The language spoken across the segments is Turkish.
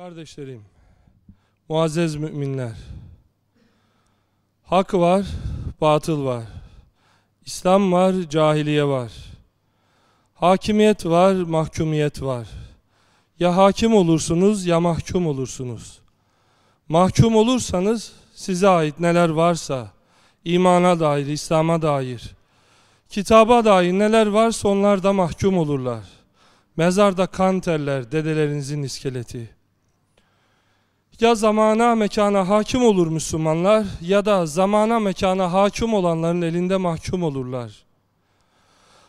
Kardeşlerim, muazzez müminler. Hak var, batıl var. İslam var, cahiliye var. Hakimiyet var, mahkumiyet var. Ya hakim olursunuz ya mahkum olursunuz. Mahkum olursanız size ait neler varsa, imana dair, İslam'a dair, kitaba dair neler varsa onlar da mahkum olurlar. Mezarda kan terler dedelerinizin iskeleti. Ya zamana mekana hakim olur Müslümanlar ya da zamana mekana hakim olanların elinde mahkum olurlar.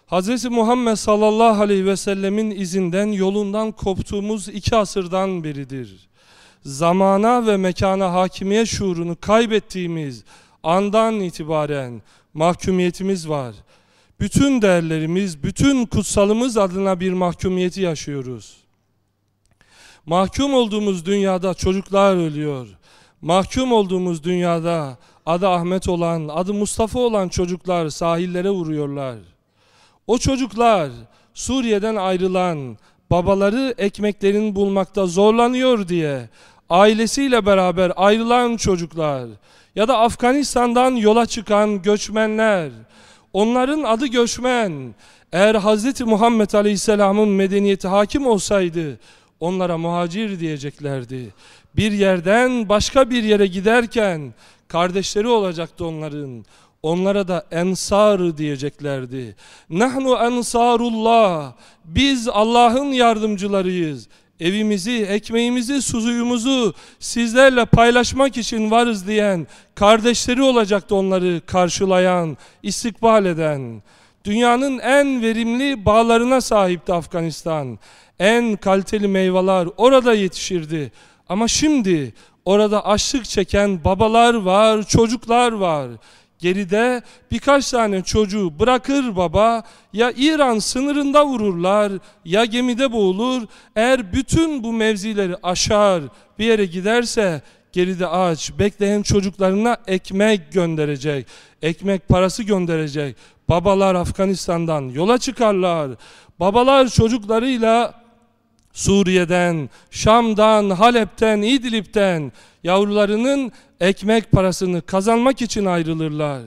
Hz. Muhammed sallallahu aleyhi ve sellemin izinden yolundan koptuğumuz iki asırdan biridir. Zamana ve mekana hakimiyet şuurunu kaybettiğimiz andan itibaren mahkumiyetimiz var. Bütün değerlerimiz, bütün kutsalımız adına bir mahkumiyeti yaşıyoruz. Mahkum olduğumuz dünyada çocuklar ölüyor. Mahkum olduğumuz dünyada adı Ahmet olan, adı Mustafa olan çocuklar sahillere vuruyorlar. O çocuklar Suriye'den ayrılan, babaları ekmeklerini bulmakta zorlanıyor diye ailesiyle beraber ayrılan çocuklar ya da Afganistan'dan yola çıkan göçmenler, onların adı göçmen, eğer Hz. Muhammed Aleyhisselam'ın medeniyeti hakim olsaydı, onlara muhacir diyeceklerdi. Bir yerden başka bir yere giderken kardeşleri olacaktı onların. Onlara da ensar diyeceklerdi. Nahnu ensarullah. Biz Allah'ın yardımcılarıyız. Evimizi, ekmeğimizi, suzuyumuzu sizlerle paylaşmak için varız diyen kardeşleri olacaktı onları karşılayan, istikbal eden. Dünyanın en verimli bağlarına sahipti Afganistan en kaliteli meyveler orada yetişirdi. Ama şimdi orada açlık çeken babalar var, çocuklar var. Geride birkaç tane çocuğu bırakır baba ya İran sınırında vururlar ya gemide boğulur. Eğer bütün bu mevzileri aşar bir yere giderse geride aç bekleyen çocuklarına ekmek gönderecek. Ekmek parası gönderecek. Babalar Afganistan'dan yola çıkarlar. Babalar çocuklarıyla Suriye'den, Şam'dan, Halep'ten, İdlib'den yavrularının ekmek parasını kazanmak için ayrılırlar.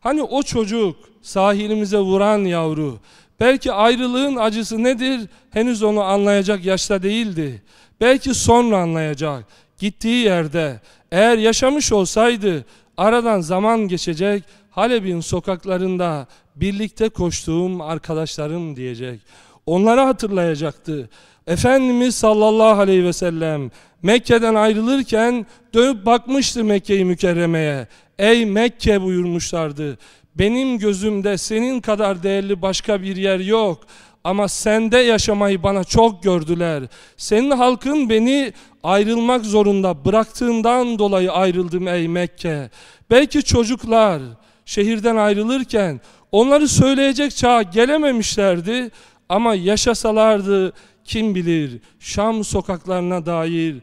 Hani o çocuk sahilimize vuran yavru belki ayrılığın acısı nedir henüz onu anlayacak yaşta değildi. Belki sonra anlayacak. Gittiği yerde eğer yaşamış olsaydı aradan zaman geçecek Halep'in sokaklarında birlikte koştuğum arkadaşlarım diyecek. Onları hatırlayacaktı. Efendimiz sallallahu aleyhi ve sellem Mekke'den ayrılırken dönüp bakmıştı Mekke-i Mükerreme'ye. Ey Mekke buyurmuşlardı. Benim gözümde senin kadar değerli başka bir yer yok. Ama sende yaşamayı bana çok gördüler. Senin halkın beni ayrılmak zorunda bıraktığından dolayı ayrıldım ey Mekke. Belki çocuklar şehirden ayrılırken onları söyleyecek çağa gelememişlerdi. Ama yaşasalardı kim bilir Şam sokaklarına dair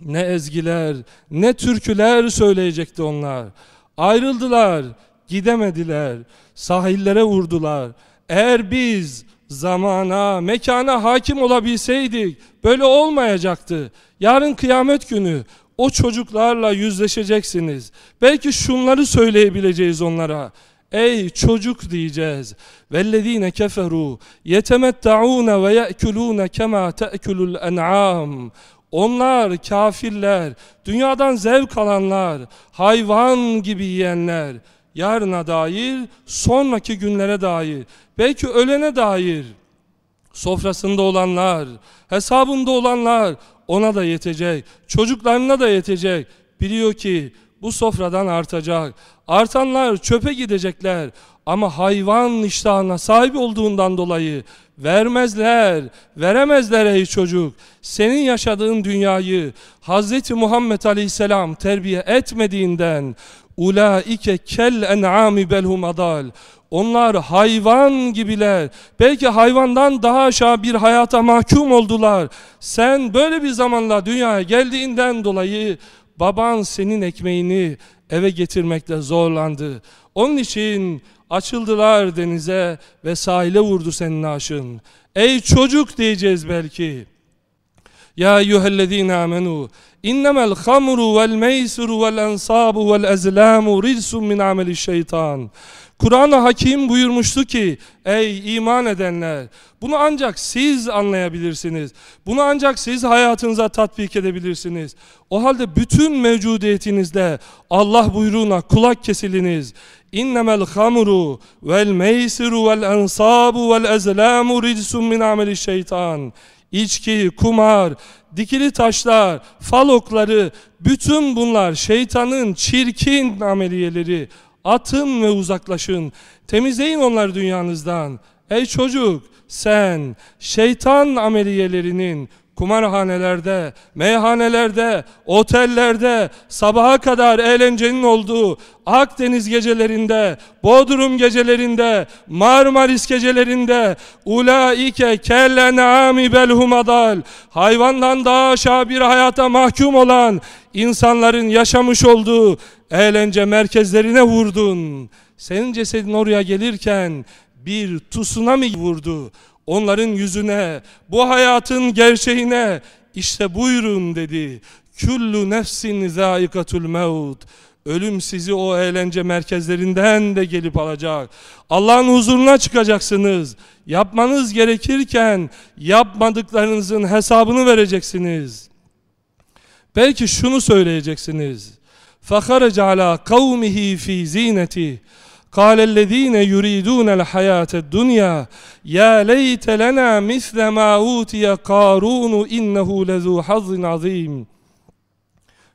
ne ezgiler, ne türküler söyleyecekti onlar. Ayrıldılar, gidemediler, sahillere vurdular. Eğer biz zamana, mekana hakim olabilseydik böyle olmayacaktı. Yarın kıyamet günü o çocuklarla yüzleşeceksiniz. Belki şunları söyleyebileceğiz onlara. Ey çocuk diyeceğiz. Vellezine keferu yetemetta'un ve ye'kulun kema te'kulul en'am. Onlar kafirler, dünyadan zevk alanlar, hayvan gibi yiyenler. Yarına dair, sonraki günlere dair, belki ölene dair sofrasında olanlar, hesabında olanlar ona da yetecek, çocuklarına da yetecek. Biliyor ki bu sofradan artacak. Artanlar çöpe gidecekler ama hayvan iştahına sahip olduğundan dolayı vermezler, veremezler ey çocuk. Senin yaşadığın dünyayı Hz. Muhammed Aleyhisselam terbiye etmediğinden ulaike kel en'ami belhum adal. Onlar hayvan gibiler. Belki hayvandan daha aşağı bir hayata mahkum oldular. Sen böyle bir zamanla dünyaya geldiğinden dolayı baban senin ekmeğini eve getirmekte zorlandı. Onun için açıldılar denize ve sahile vurdu senin aşın. Ey çocuk diyeceğiz belki. Ya eyyühellezine amenu innemel hamru vel meysuru vel ensabu vel ezlamu rizsun min ameli şeytan. Kur'an-ı Hakim buyurmuştu ki ey iman edenler bunu ancak siz anlayabilirsiniz. Bunu ancak siz hayatınıza tatbik edebilirsiniz. O halde bütün mevcudiyetinizde Allah buyruğuna kulak kesiliniz. İnnemel hamru vel meysiru vel ensabu vel ezlamu rizsun min ameli şeytan. İçki, kumar, dikili taşlar, fal okları, bütün bunlar şeytanın çirkin ameliyeleri. Atın ve uzaklaşın. Temizleyin onları dünyanızdan. Ey çocuk sen şeytan ameliyelerinin kumarhanelerde, meyhanelerde, otellerde, sabaha kadar eğlencenin olduğu Akdeniz gecelerinde, Bodrum gecelerinde, Marmaris gecelerinde ulaike kellenami belhumadal hayvandan daha aşağı bir hayata mahkum olan insanların yaşamış olduğu eğlence merkezlerine vurdun. Senin cesedin oraya gelirken bir tsunami vurdu. Onların yüzüne, bu hayatın gerçeğine işte buyurun dedi. Küllü nefsin zâikatul mevt. Ölüm sizi o eğlence merkezlerinden de gelip alacak. Allah'ın huzuruna çıkacaksınız. Yapmanız gerekirken yapmadıklarınızın hesabını vereceksiniz. Belki şunu söyleyeceksiniz. فَخَرَجَ عَلَى قَوْمِهِ ف۪ي زِينَتِهِ قال الذين يريدون الحياة الدنيا يا ليت لنا مثل ما أوتي قارون إنه لذو حظ عظيم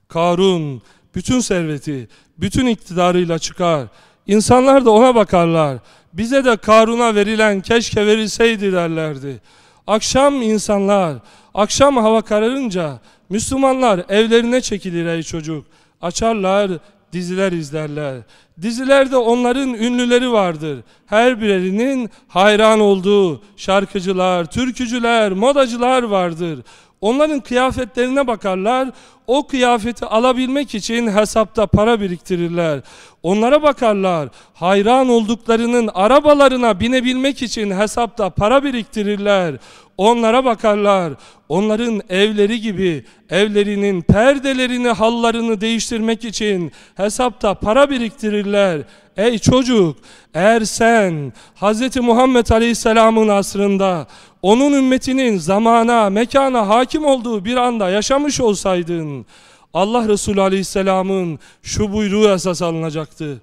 Karun bütün serveti, bütün iktidarıyla çıkar. İnsanlar da ona bakarlar. Bize de Karun'a verilen keşke verilseydi derlerdi. Akşam insanlar, akşam hava kararınca Müslümanlar evlerine çekilir ey çocuk. Açarlar, diziler izlerler. Dizilerde onların ünlüleri vardır. Her birinin hayran olduğu şarkıcılar, türkücüler, modacılar vardır. Onların kıyafetlerine bakarlar. O kıyafeti alabilmek için hesapta para biriktirirler. Onlara bakarlar. Hayran olduklarının arabalarına binebilmek için hesapta para biriktirirler. Onlara bakarlar. Onların evleri gibi evlerinin perdelerini, hallarını değiştirmek için hesapta para biriktirirler. Ey çocuk, eğer sen Hz. Muhammed Aleyhisselam'ın asrında onun ümmetinin zamana, mekana hakim olduğu bir anda yaşamış olsaydın, Allah Resulü Aleyhisselam'ın şu buyruğu esas alınacaktı.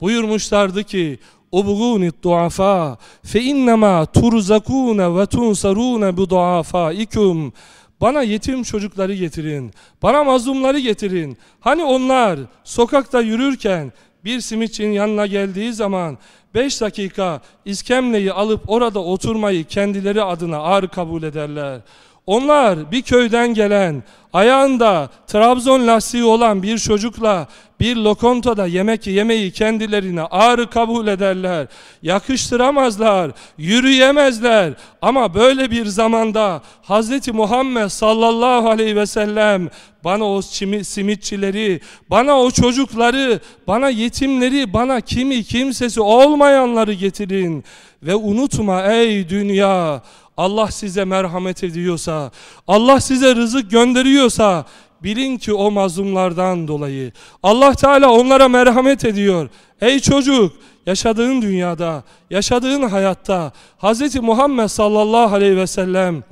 Buyurmuşlardı ki, اُبْغُونِ الضُّعَفَاءَ فَاِنَّمَا تُرْزَكُونَ وَتُنْسَرُونَ بِضُعَفَائِكُمْ Bana yetim çocukları getirin, bana mazlumları getirin. Hani onlar sokakta yürürken bir simitçinin yanına geldiği zaman 5 dakika iskemleyi alıp orada oturmayı kendileri adına ağır kabul ederler. Onlar bir köyden gelen, ayağında Trabzon lastiği olan bir çocukla bir lokontada yemek yemeyi kendilerine ağır kabul ederler. Yakıştıramazlar, yürüyemezler. Ama böyle bir zamanda Hz. Muhammed sallallahu aleyhi ve sellem bana o simitçileri, bana o çocukları, bana yetimleri, bana kimi kimsesi olmayanları getirin. Ve unutma ey dünya, Allah size merhamet ediyorsa, Allah size rızık gönderiyorsa, bilin ki o mazlumlardan dolayı. Allah Teala onlara merhamet ediyor. Ey çocuk, yaşadığın dünyada, yaşadığın hayatta, Hz. Muhammed sallallahu aleyhi ve sellem,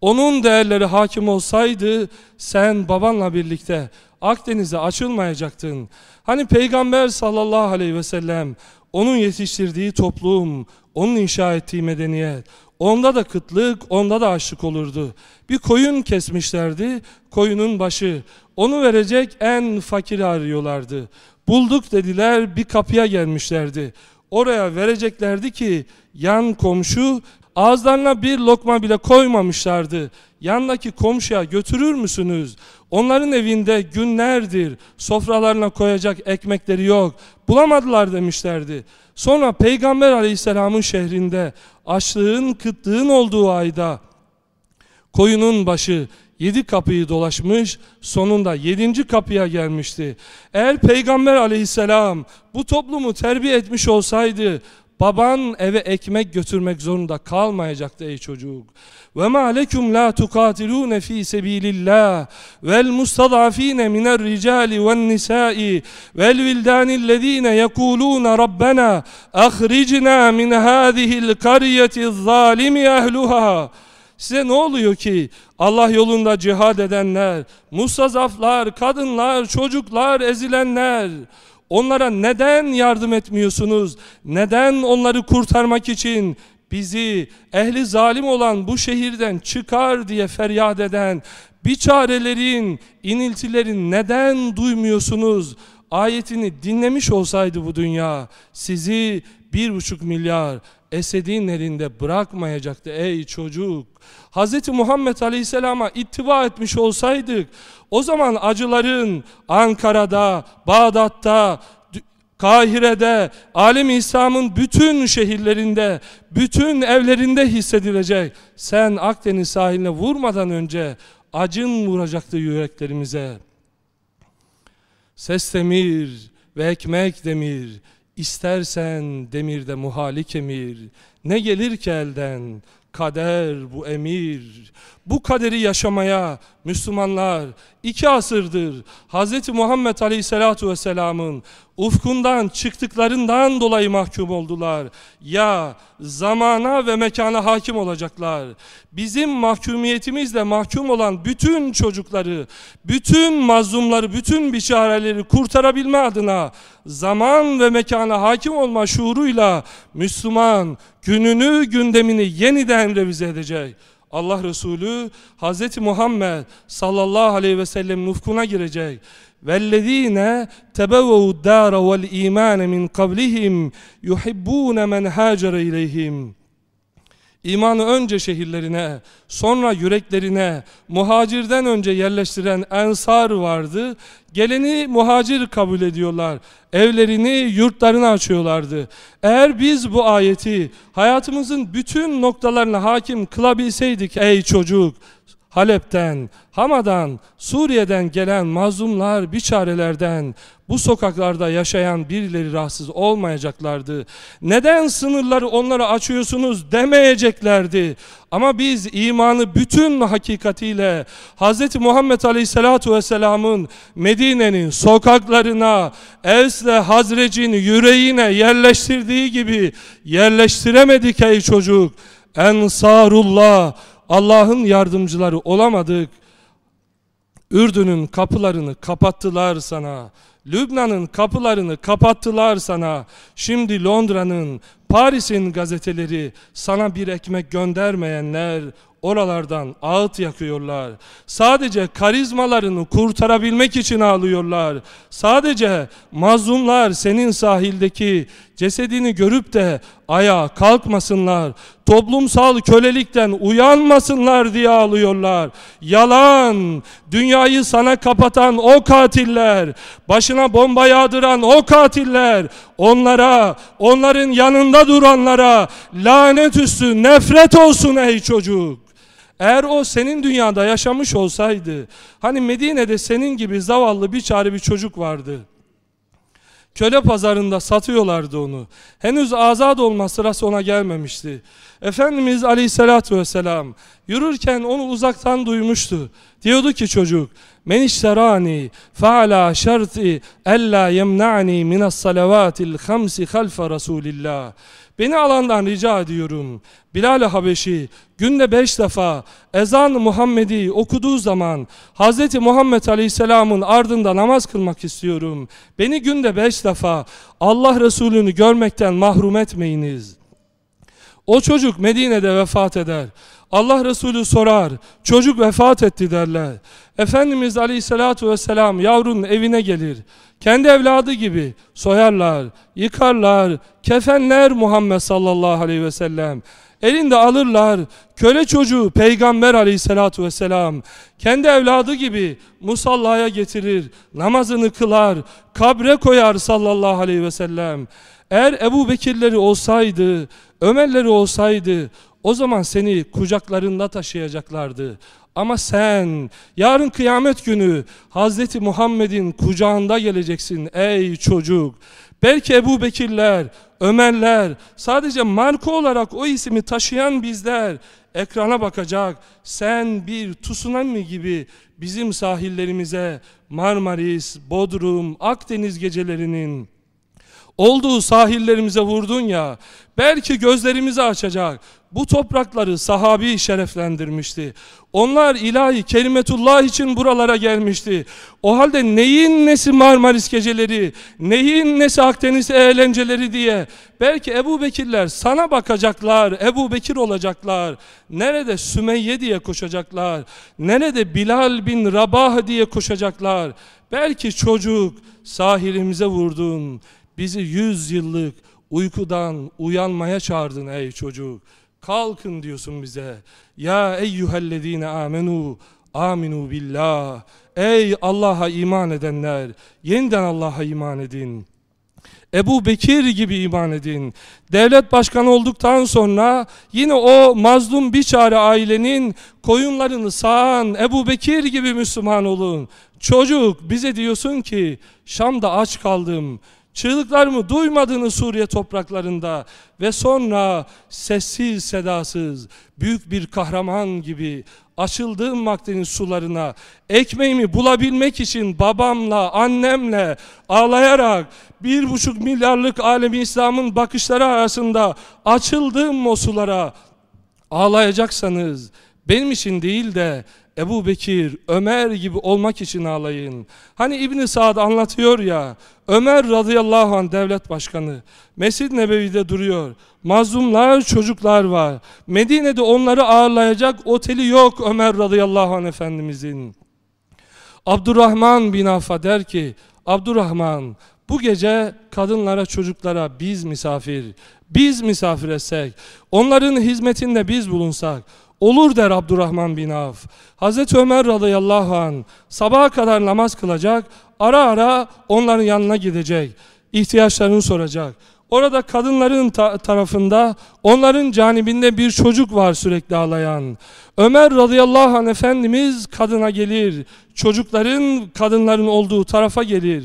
onun değerleri hakim olsaydı, sen babanla birlikte Akdeniz'e açılmayacaktın. Hani Peygamber sallallahu aleyhi ve sellem, onun yetiştirdiği toplum, onun inşa ettiği medeniyet, Onda da kıtlık, onda da açlık olurdu. Bir koyun kesmişlerdi, koyunun başı. Onu verecek en fakiri arıyorlardı. Bulduk dediler, bir kapıya gelmişlerdi. Oraya vereceklerdi ki yan komşu ağızlarına bir lokma bile koymamışlardı. Yandaki komşuya götürür müsünüz? Onların evinde günlerdir sofralarına koyacak ekmekleri yok. Bulamadılar demişlerdi. Sonra Peygamber aleyhisselamın şehrinde açlığın kıtlığın olduğu ayda koyunun başı yedi kapıyı dolaşmış sonunda yedinci kapıya gelmişti. Eğer Peygamber aleyhisselam bu toplumu terbiye etmiş olsaydı baban eve ekmek götürmek zorunda kalmayacaktı ey çocuk. Ve ma la tukatilun fi sabilillah vel mustadafin min'er ricali ven nisa'i vel vildanillezine yekulun rabbena ahricna min hadihi'l qaryeti zalimi ehluha. Size ne oluyor ki Allah yolunda cihad edenler, mustazaflar, kadınlar, çocuklar, ezilenler onlara neden yardım etmiyorsunuz? Neden onları kurtarmak için bizi ehli zalim olan bu şehirden çıkar diye feryat eden biçarelerin, iniltilerin neden duymuyorsunuz? Ayetini dinlemiş olsaydı bu dünya sizi bir buçuk milyar Esed'in elinde bırakmayacaktı ey çocuk. Hz. Muhammed Aleyhisselam'a ittiba etmiş olsaydık o zaman acıların Ankara'da, Bağdat'ta, Kahire'de, alem İslam'ın bütün şehirlerinde, bütün evlerinde hissedilecek. Sen Akdeniz sahiline vurmadan önce acın vuracaktı yüreklerimize. Ses demir ve ekmek demir, istersen demirde muhalik emir. Ne gelir ki elden, kader bu emir. Bu kaderi yaşamaya Müslümanlar iki asırdır Hz. Muhammed Aleyhisselatu Vesselam'ın ufkundan çıktıklarından dolayı mahkum oldular. Ya zamana ve mekana hakim olacaklar. Bizim mahkumiyetimizle mahkum olan bütün çocukları, bütün mazlumları, bütün biçareleri kurtarabilme adına zaman ve mekana hakim olma şuuruyla Müslüman gününü gündemini yeniden revize edecek. Allah Resulü Hz. Muhammed sallallahu aleyhi ve sellem nufkuna girecek. وَالَّذ۪ينَ تَبَوَّوُ الدَّارَ وَالْا۪يمَانَ مِنْ قَبْلِهِمْ يُحِبُّونَ مَنْ هَاجَرَ اِلَيْهِمْ İmanı önce şehirlerine, sonra yüreklerine, muhacirden önce yerleştiren ensar vardı. Geleni muhacir kabul ediyorlar. Evlerini, yurtlarını açıyorlardı. Eğer biz bu ayeti hayatımızın bütün noktalarına hakim kılabilseydik ey çocuk, Halep'ten, Hama'dan, Suriye'den gelen mazlumlar, biçarelerden bu sokaklarda yaşayan birileri rahatsız olmayacaklardı. Neden sınırları onlara açıyorsunuz demeyeceklerdi. Ama biz imanı bütün hakikatiyle Hz. Muhammed Aleyhisselatu Vesselam'ın Medine'nin sokaklarına Evs'le Hazrec'in yüreğine yerleştirdiği gibi yerleştiremedik ey çocuk. Ensarullah Allah'ın yardımcıları olamadık. Ürdün'ün kapılarını kapattılar sana. Lübnan'ın kapılarını kapattılar sana. Şimdi Londra'nın, Paris'in gazeteleri sana bir ekmek göndermeyenler oralardan ağıt yakıyorlar. Sadece karizmalarını kurtarabilmek için ağlıyorlar. Sadece mazlumlar senin sahildeki cesedini görüp de ayağa kalkmasınlar. Toplumsal kölelikten uyanmasınlar diye ağlıyorlar. Yalan, dünyayı sana kapatan o katiller, başına bomba yağdıran o katiller, onlara, onların yanında duranlara lanet üstü nefret olsun ey çocuk. Eğer o senin dünyada yaşamış olsaydı, hani Medine'de senin gibi zavallı bir çare bir çocuk vardı. Köle pazarında satıyorlardı onu. Henüz azat olma sırası ona gelmemişti. Efendimiz Aleyhisselatü Vesselam yürürken onu uzaktan duymuştu. Diyordu ki çocuk, Men işterani feala şerti ella yemna'ni minas salavatil hamsi halfe Resulillah. Beni alandan rica ediyorum. Bilal-i Habeşi günde beş defa ezan Muhammedi okuduğu zaman Hz. Muhammed Aleyhisselam'ın ardında namaz kılmak istiyorum. Beni günde beş defa Allah Resulü'nü görmekten mahrum etmeyiniz. O çocuk Medine'de vefat eder. Allah Resulü sorar, çocuk vefat etti derler. Efendimiz Aleyhisselatü Vesselam yavrunun evine gelir. Kendi evladı gibi soyarlar, yıkarlar, kefenler Muhammed sallallahu aleyhi ve sellem. Elinde alırlar köle çocuğu peygamber aleyhissalatu vesselam kendi evladı gibi musallaya getirir namazını kılar kabre koyar sallallahu aleyhi ve sellem eğer Ebu Bekirleri olsaydı Ömerleri olsaydı o zaman seni kucaklarında taşıyacaklardı ama sen yarın kıyamet günü Hazreti Muhammed'in kucağında geleceksin ey çocuk. Belki Ebu Bekirler, Ömerler, sadece marka olarak o ismi taşıyan bizler ekrana bakacak. Sen bir tsunami gibi bizim sahillerimize Marmaris, Bodrum, Akdeniz gecelerinin olduğu sahillerimize vurdun ya, belki gözlerimizi açacak. Bu toprakları sahabi şereflendirmişti. Onlar ilahi kelimetullah için buralara gelmişti. O halde neyin nesi Marmaris geceleri, neyin nesi Akdeniz eğlenceleri diye belki Ebu Bekirler sana bakacaklar, Ebu Bekir olacaklar. Nerede Sümeyye diye koşacaklar, nerede Bilal bin Rabah diye koşacaklar. Belki çocuk sahilimize vurdun, bizi yüz yıllık uykudan uyanmaya çağırdın ey çocuk. Kalkın diyorsun bize. Ya eyyühellezine amenu aminu billah. Ey Allah'a iman edenler, yeniden Allah'a iman edin. Ebu Bekir gibi iman edin. Devlet başkanı olduktan sonra yine o mazlum biçare ailenin koyunlarını sağan Ebu Bekir gibi Müslüman olun. Çocuk bize diyorsun ki Şam'da aç kaldım. Çığlıklarımı duymadığını Suriye topraklarında? Ve sonra sessiz sedasız büyük bir kahraman gibi açıldığım Akdeniz sularına ekmeğimi bulabilmek için babamla annemle ağlayarak bir buçuk milyarlık alemi İslam'ın bakışları arasında açıldığım o sulara ağlayacaksanız benim için değil de Ebu Bekir, Ömer gibi olmak için ağlayın. Hani İbn Saad anlatıyor ya, Ömer radıyallahu anh devlet başkanı, Mescid Nebevi'de duruyor. Mazlumlar, çocuklar var. Medine'de onları ağırlayacak oteli yok Ömer radıyallahu anh efendimizin. Abdurrahman bin Aff'a der ki, Abdurrahman bu gece kadınlara, çocuklara biz misafir, biz misafir etsek, onların hizmetinde biz bulunsak, Olur der Abdurrahman bin Avf. Hazreti Ömer radıyallahu an sabaha kadar namaz kılacak, ara ara onların yanına gidecek, ihtiyaçlarını soracak. Orada kadınların ta tarafında, onların canibinde bir çocuk var sürekli ağlayan. Ömer radıyallahu anh Efendimiz kadına gelir, çocukların kadınların olduğu tarafa gelir.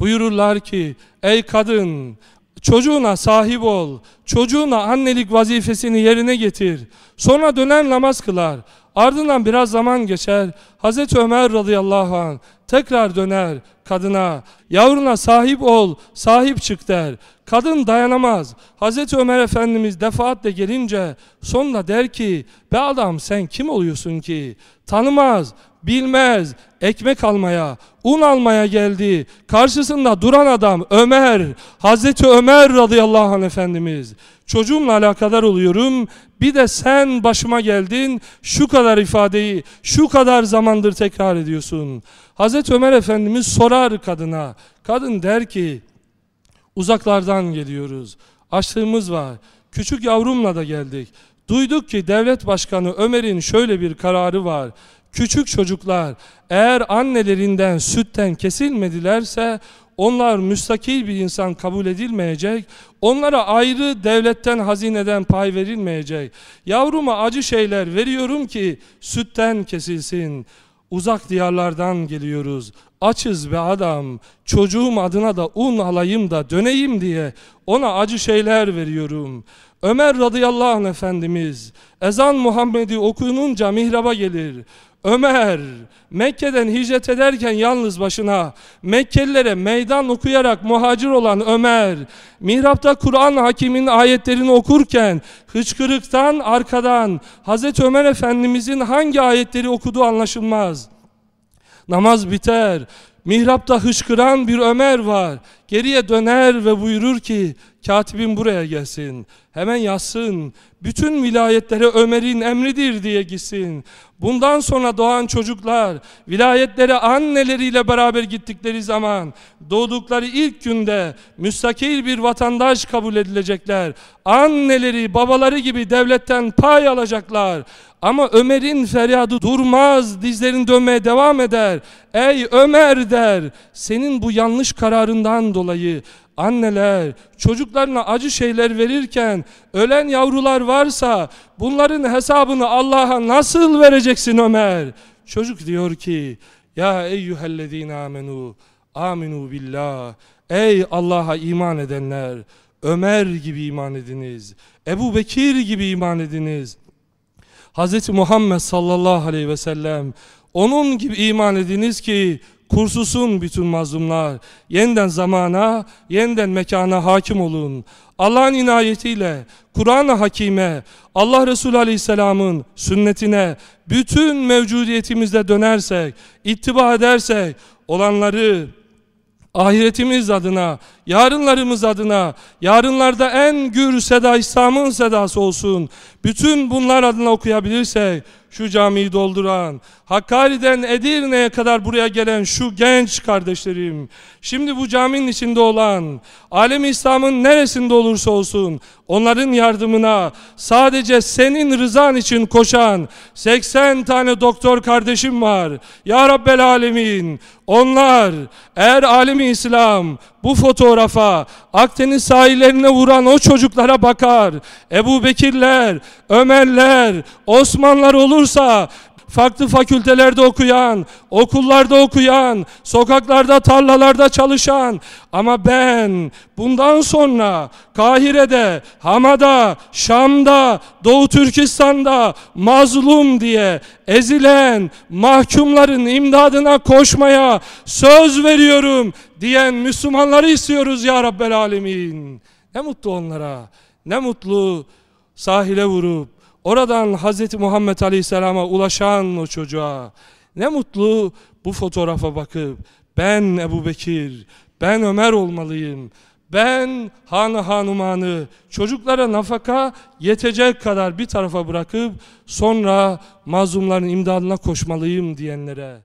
Buyururlar ki, ey kadın, Çocuğuna sahip ol. Çocuğuna annelik vazifesini yerine getir. Sonra döner namaz kılar. Ardından biraz zaman geçer. Hazreti Ömer radıyallahu anh tekrar döner kadına. Yavruna sahip ol, sahip çık der. Kadın dayanamaz. Hazreti Ömer Efendimiz defaatle gelince sonunda der ki be adam sen kim oluyorsun ki? Tanımaz, bilmez, ekmek almaya, un almaya geldi. Karşısında duran adam Ömer, Hazreti Ömer radıyallahu anh Efendimiz. Çocuğumla alakadar oluyorum. Bir de sen başıma geldin. Şu kadar ifadeyi şu kadar zamandır tekrar ediyorsun. Hazreti Ömer Efendimiz sorar kadına. Kadın der ki uzaklardan geliyoruz. Açlığımız var. Küçük yavrumla da geldik. Duyduk ki devlet başkanı Ömer'in şöyle bir kararı var. Küçük çocuklar eğer annelerinden sütten kesilmedilerse onlar müstakil bir insan kabul edilmeyecek. Onlara ayrı devletten, hazineden pay verilmeyecek. Yavruma acı şeyler veriyorum ki sütten kesilsin. Uzak diyarlardan geliyoruz. Açız be adam. Çocuğum adına da un alayım da döneyim diye ona acı şeyler veriyorum. Ömer radıyallahu anh Efendimiz ezan Muhammed'i okuyununca mihraba gelir. Ömer Mekke'den hicret ederken yalnız başına Mekkelilere meydan okuyarak muhacir olan Ömer mihrapta Kur'an hakimin ayetlerini okurken hıçkırıktan arkadan Hazreti Ömer Efendimizin hangi ayetleri okuduğu anlaşılmaz. Namaz biter. Mihrapta hışkıran bir Ömer var. Geriye döner ve buyurur ki katibin buraya gelsin. Hemen yazsın. Bütün vilayetlere Ömer'in emridir diye gitsin. Bundan sonra doğan çocuklar vilayetlere anneleriyle beraber gittikleri zaman doğdukları ilk günde müstakil bir vatandaş kabul edilecekler. Anneleri, babaları gibi devletten pay alacaklar. Ama Ömer'in feryadı durmaz, dizlerin dönmeye devam eder. Ey Ömer der, senin bu yanlış kararından dolayı anneler çocuklarına acı şeyler verirken ölen yavrular varsa bunların hesabını Allah'a nasıl vereceksin Ömer? Çocuk diyor ki ya eyyühellezine amenu Aminu billah. Ey Allah'a iman edenler. Ömer gibi iman ediniz. Ebu Bekir gibi iman ediniz. Hz. Muhammed sallallahu aleyhi ve sellem onun gibi iman ediniz ki kursusun bütün mazlumlar. Yeniden zamana, yeniden mekana hakim olun. Allah'ın inayetiyle, Kur'an-ı Hakime, Allah Resulü Aleyhisselam'ın sünnetine bütün mevcudiyetimizde dönersek, ittiba edersek, olanları ahiretimiz adına, yarınlarımız adına, yarınlarda en gür seda İslam'ın sedası olsun. Bütün bunlar adına okuyabilirsek, şu camiyi dolduran, Hakkari'den Edirne'ye kadar buraya gelen şu genç kardeşlerim, şimdi bu caminin içinde olan, alem İslam'ın neresinde olursa olsun, onların yardımına sadece senin rızan için koşan 80 tane doktor kardeşim var. Ya Rabbel Alemin, onlar eğer alemi İslam bu fotoğrafa Akdeniz sahillerine vuran o çocuklara bakar. Ebu Bekirler, Ömerler, Osmanlar olursa farklı fakültelerde okuyan, okullarda okuyan, sokaklarda, tarlalarda çalışan ama ben bundan sonra Kahire'de, Hama'da, Şam'da, Doğu Türkistan'da mazlum diye ezilen mahkumların imdadına koşmaya söz veriyorum diyen Müslümanları istiyoruz ya Rabbel Alemin. Ne mutlu onlara, ne mutlu sahile vurup Oradan Hz. Muhammed Aleyhisselam'a ulaşan o çocuğa ne mutlu bu fotoğrafa bakıp ben Ebu Bekir, ben Ömer olmalıyım. Ben hanı hanumanı çocuklara nafaka yetecek kadar bir tarafa bırakıp sonra mazlumların imdadına koşmalıyım diyenlere